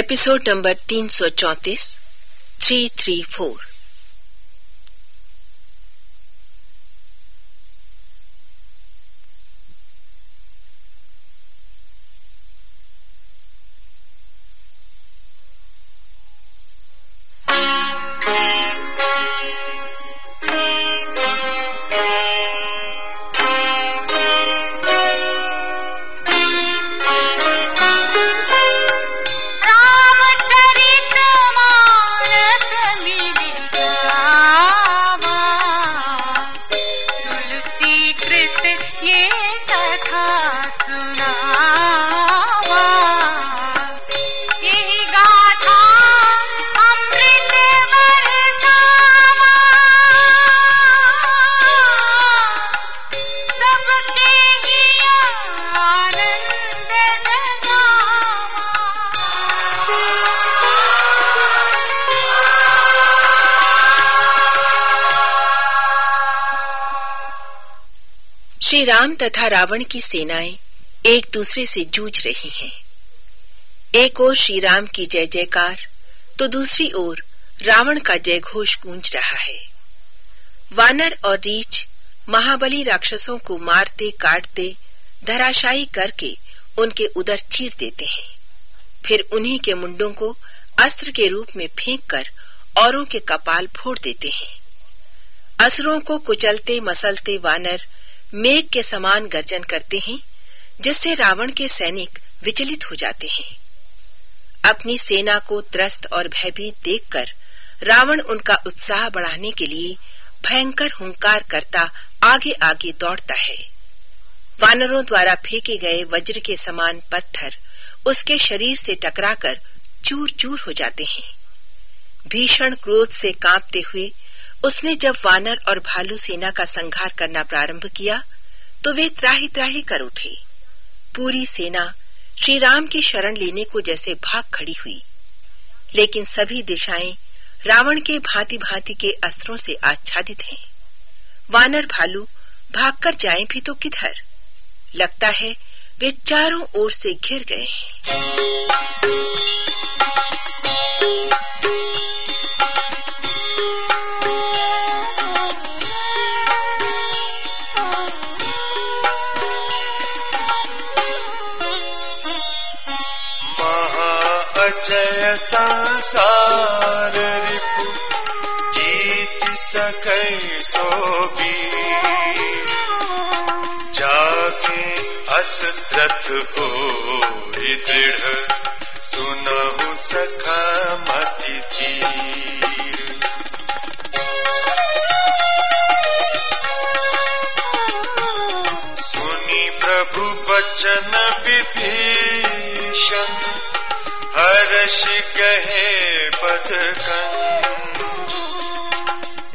Episode number तीन सौ चौंतीस थ्री थ्री फोर ஏ श्री राम तथा रावण की सेनाएँ एक दूसरे से जूझ रही हैं। एक ओर श्री राम की जय जयकार तो दूसरी ओर रावण का जय घोष गूंज रहा है। वानर और रीछ महाबली राक्षसों को मारते, काटते, धराशायी करके उनके उदर चीर देते हैं। फिर उन्हीं के मुंडों को अस्त्र के रूप में फेंक कर औरों के कपाल फोड़ देते हैं। असुरों को कुचलते, मसलते वानर मेघ के समान गर्जन करते हैं, जिससे रावण के सैनिक विचलित हो जाते हैं। अपनी सेना को त्रस्त और भयभीत देखकर रावण उनका उत्साह बढ़ाने के लिए भयंकर हुंकार करता आगे आगे दौड़ता है। वानरों द्वारा फेंके गए वज्र के समान पत्थर उसके शरीर से टकराकर चूर चूर हो जाते हैं। भीषण क्रोध से कांपते हुए उसने जब वानर और भालू सेना का संघार करना प्रारंभ किया तो वे त्राही त्राही कर उठे। पूरी सेना श्री राम की शरण लेने को जैसे भाग खड़ी हुई। लेकिन सभी दिशाएँ रावण के भांति भांति के अस्त्रों से आच्छादित हैं। वानर भालू भागकर जाएँ भी तो किधर? लगता है वे चारों ओर से घिर गए हैं। संसार रिपु, जीत सकै सो भी। जाके असरथ हो दृढ़, सुनहु सखा मति सुनी प्रभु बचन विभीषण हर्ष कहे पथकन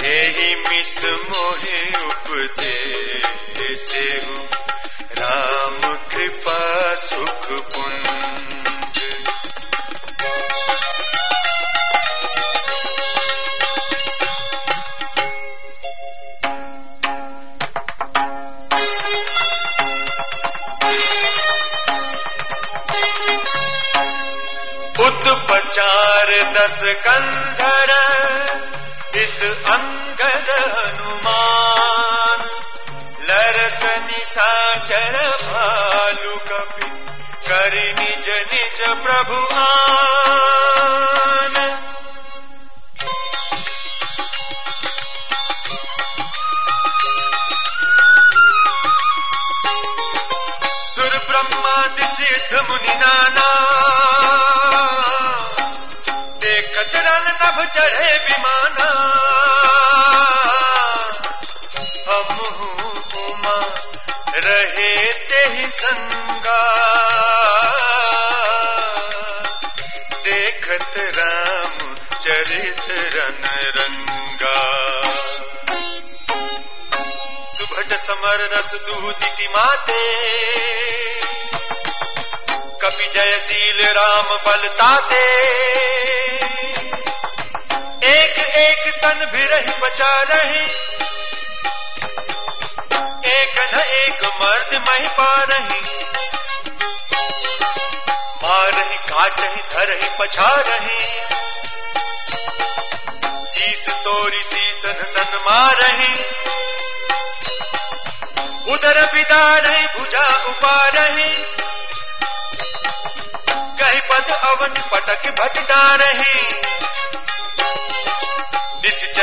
यही मिस मोहे उपदे से राम कृपा सुख पुंज उत्पचार दस कंधर इत अंगद हनुमान। लरक निशाचर भालु कपि करि निज निज प्रभु आन। सुर ब्रह्मादि सिद्ध मुनि नाना नभ चढ़े विमाना, हम उमा रहे ते ही संगा। देखत राम चरित रन रंगा सुभट समर रस दूदिसी माते। कपि जयशील राम बलताते। एक एक सन भी रही, बचा रही। एक न एक मर्द मही पा रही। मारही काटही धरही पछारही शीस तोरी शीसन सन मारही उधर बिदारही भुजा उपारही कही पद अवन पटक भटता रही।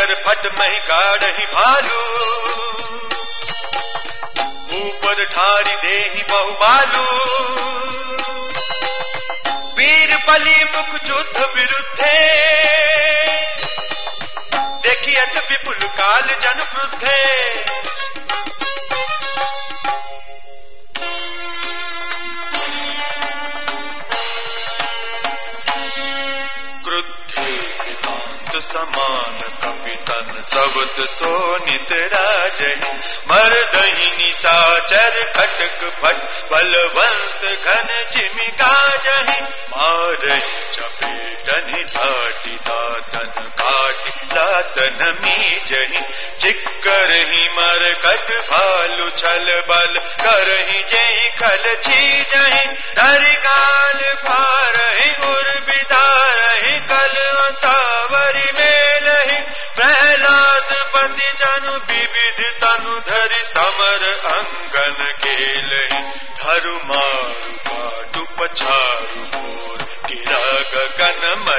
निश्चर फट मही गाढ़ही भालू। ऊपर ठारी देही बहुबालू वीर बली मुख युद्ध विरुद्धे। देखिए विपुल काल जन वृद्धे। सबत सोनित राजय मर्दही निशाचर खटक फट, बलवंत घन जिमिका जही मारही चपेटनि ढाटी दातन काटी लातन, मीजही, चिक्कर ही मर कट, भालू छल बल करही जय खल छीजही धरि गाल फारही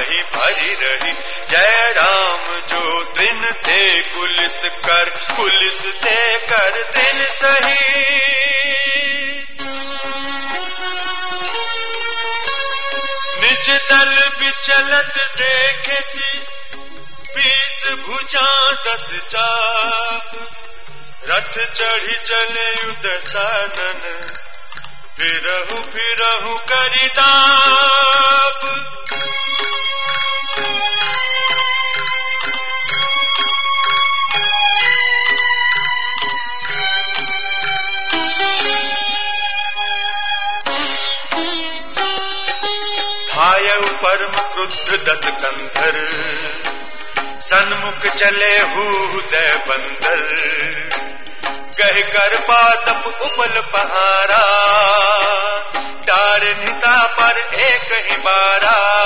मही भरी रही। जय राम, जो दिन थे पुलिस कर, पुलिस थे कर दिन सही। निज दल विचलत देखे सी बीस भुजा दस चाप रथ चढ़ी चले उदसानन, फिरहु फिरहु करिताप परम क्रुद्ध दस कंधर सन्मुख चले हूदय बंदर। कह कर पातप उपल पहारा। डार निता पर एक ही बारा।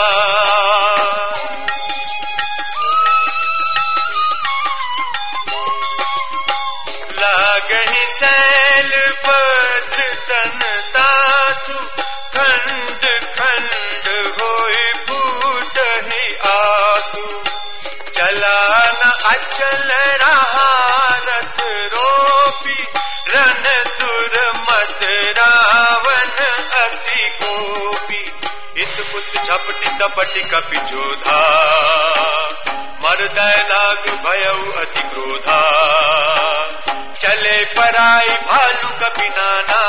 लागही सैल पत्र चला अचल रहा रोपी रन दुर मत रावण अति गोपी इत पुत झपटी दपटी कपि जोधा मरदय लाग भयउ अति क्रोधा। चले पराई भालू कपि नाना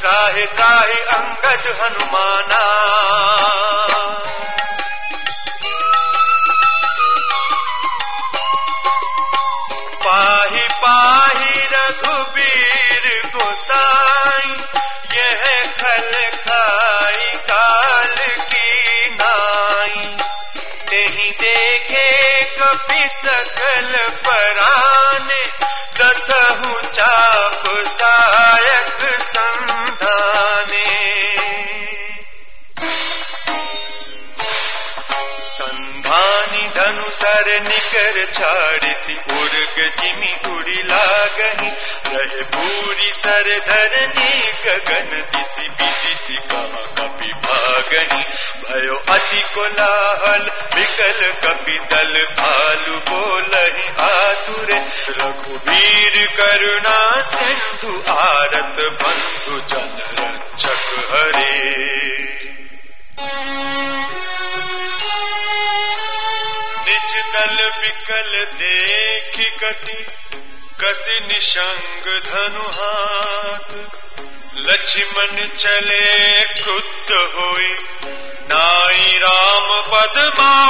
त्राहे त्राहे अंगद हनुमाना। कभी सकल पराने दसहु चाप सायक संधाने। संधानी धनु सर निकर छाड़सी उर्ग जिमी उड़ी लागही। रहे पूरी सर धरनी, गगन दिसी बिदिसी कहा भागही भयो अति कोलाहल। विकल कपि दल भालु बोलहि आतुरे। रघुवीर करुणा सिंधु, आरत बंधु जन रक्षक हरे। निज दल विकल देखी कटी, कसी निशंग धनु हाथ लक्ष्मण चले खुद होई। नाई राम पदमा।